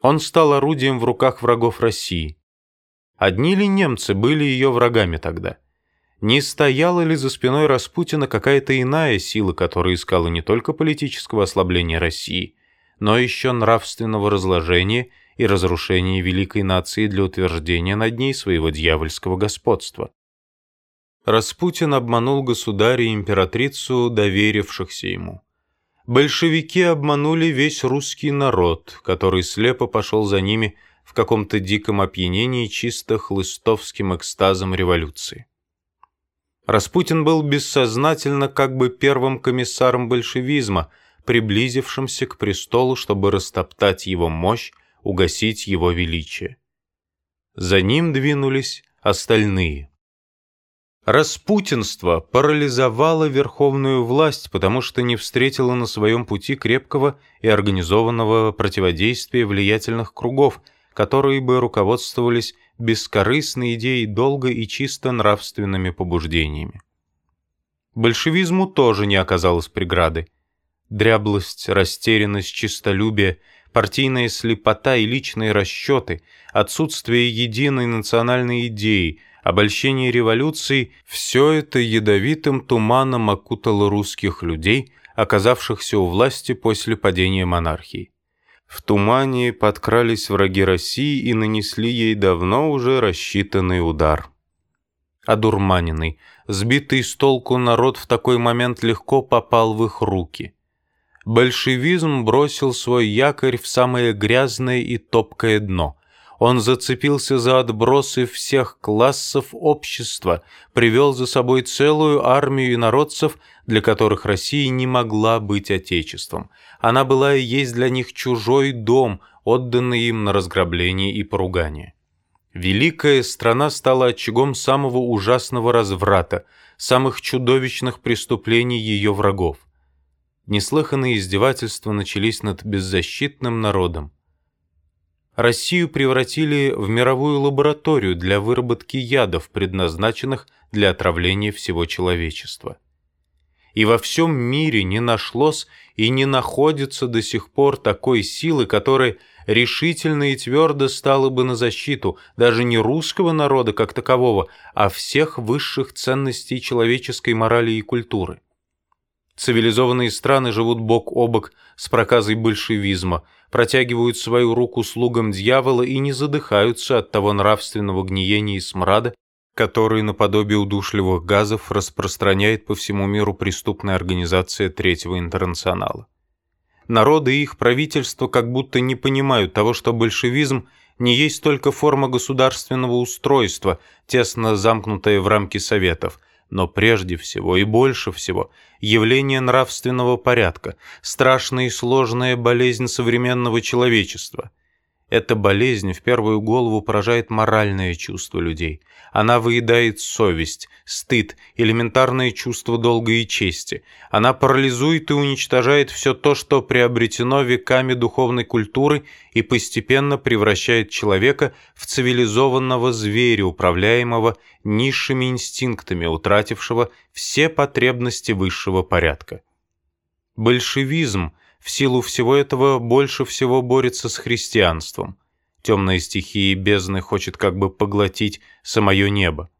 Он стал орудием в руках врагов России. Одни ли немцы были ее врагами тогда? Не стояла ли за спиной Распутина какая-то иная сила, которая искала не только политического ослабления России, но еще нравственного разложения и разрушения великой нации для утверждения над ней своего дьявольского господства? Распутин обманул государя и императрицу, доверившихся ему. Большевики обманули весь русский народ, который слепо пошел за ними в каком-то диком опьянении чисто хлыстовским экстазом революции. Распутин был бессознательно как бы первым комиссаром большевизма, приблизившимся к престолу, чтобы растоптать его мощь, угасить его величие. За ним двинулись остальные. Распутинство парализовало верховную власть, потому что не встретило на своем пути крепкого и организованного противодействия влиятельных кругов, которые бы руководствовались бескорыстной идеей долго и чисто нравственными побуждениями. Большевизму тоже не оказалось преграды. Дряблость, растерянность, честолюбие, партийная слепота и личные расчеты, отсутствие единой национальной идеи, обольщение революции – все это ядовитым туманом окутало русских людей, оказавшихся у власти после падения монархии. В тумане подкрались враги России и нанесли ей давно уже рассчитанный удар. Одурманенный, сбитый с толку народ в такой момент легко попал в их руки. Большевизм бросил свой якорь в самое грязное и топкое дно – он зацепился за отбросы всех классов общества, привел за собой целую армию инородцев, для которых Россия не могла быть отечеством. Она была и есть для них чужой дом, отданный им на разграбление и поругание. Великая страна стала очагом самого ужасного разврата, самых чудовищных преступлений ее врагов. Неслыханные издевательства начались над беззащитным народом. Россию превратили в мировую лабораторию для выработки ядов, предназначенных для отравления всего человечества. И во всем мире не нашлось и не находится до сих пор такой силы, которая решительно и твердо стала бы на защиту даже не русского народа как такового, а всех высших ценностей человеческой морали и культуры. Цивилизованные страны живут бок о бок с проказой большевизма, протягивают свою руку слугам дьявола и не задыхаются от того нравственного гниения и смрада, который наподобие удушливых газов распространяет по всему миру преступная организация Третьего интернационала. Народы и их правительства как будто не понимают того, что большевизм не есть только форма государственного устройства, тесно замкнутая в рамки советов – но прежде всего и больше всего явление нравственного порядка, страшная и сложная болезнь современного человечества. Эта болезнь в первую голову поражает моральное чувство людей. Она выедает совесть, стыд, элементарное чувство долга и чести. Она парализует и уничтожает все то, что приобретено веками духовной культуры и постепенно превращает человека в цивилизованного зверя, управляемого низшими инстинктами, утратившего все потребности высшего порядка. Большевизм в силу всего этого больше всего борется с христианством. Темная стихия бездны хочет как бы поглотить самое небо.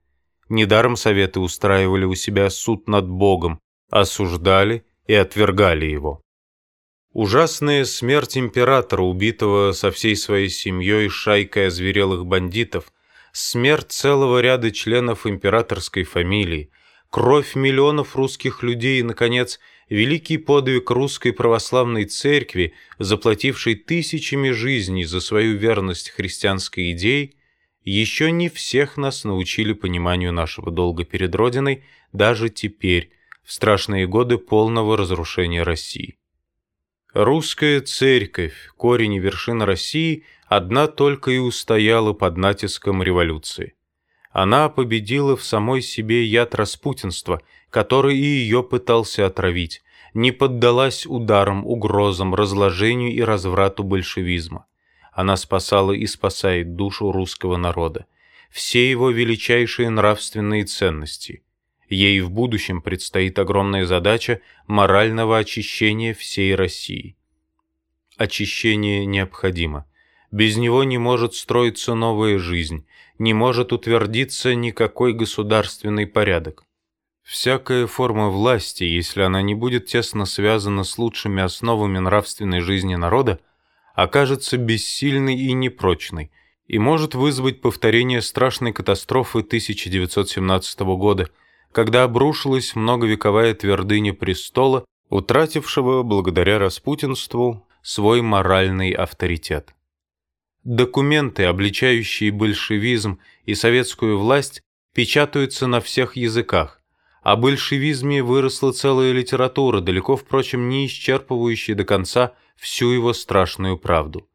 Недаром советы устраивали у себя суд над Богом, осуждали и отвергали его. Ужасная смерть императора, убитого со всей своей семьей шайкой озверелых бандитов, смерть целого ряда членов императорской фамилии, кровь миллионов русских людей и, наконец, великий подвиг русской православной церкви, заплатившей тысячами жизней за свою верность христианской идее, еще не всех нас научили пониманию нашего долга перед Родиной даже теперь, в страшные годы полного разрушения России. Русская церковь, корень и вершина России, одна только и устояла под натиском революции. Она победила в самой себе яд распутинства, который и ее пытался отравить, не поддалась ударам, угрозам, разложению и разврату большевизма. Она спасала и спасает душу русского народа, все его величайшие нравственные ценности. Ей в будущем предстоит огромная задача морального очищения всей России. Очищение необходимо. Без него не может строиться новая жизнь, не может утвердиться никакой государственный порядок. Всякая форма власти, если она не будет тесно связана с лучшими основами нравственной жизни народа, окажется бессильной и непрочной и может вызвать повторение страшной катастрофы 1917 года, когда обрушилась многовековая твердыня престола, утратившего благодаря распутинству свой моральный авторитет. Документы, обличающие большевизм и советскую власть, печатаются на всех языках. О большевизме выросла целая литература, далеко, впрочем, не исчерпывающая до конца всю его страшную правду.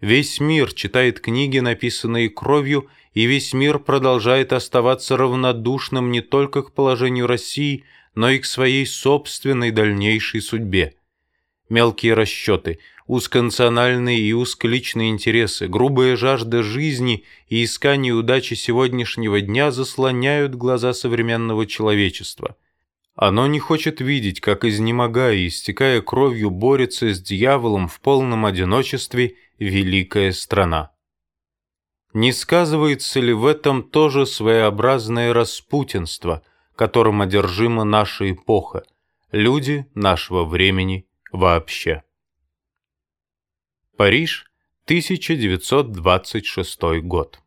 Весь мир читает книги, написанные кровью, и весь мир продолжает оставаться равнодушным не только к положению России, но и к своей собственной дальнейшей судьбе. Мелкие расчеты, узконациональные и узколичные интересы, грубая жажда жизни и искание удачи сегодняшнего дня заслоняют глаза современного человечества. Оно не хочет видеть, как, изнемогая и истекая кровью, борется с дьяволом в полном одиночестве великая страна. Не сказывается ли в этом тоже своеобразное распутинство, которым одержима наша эпоха, люди нашего времени вообще? Париж, 1926 год.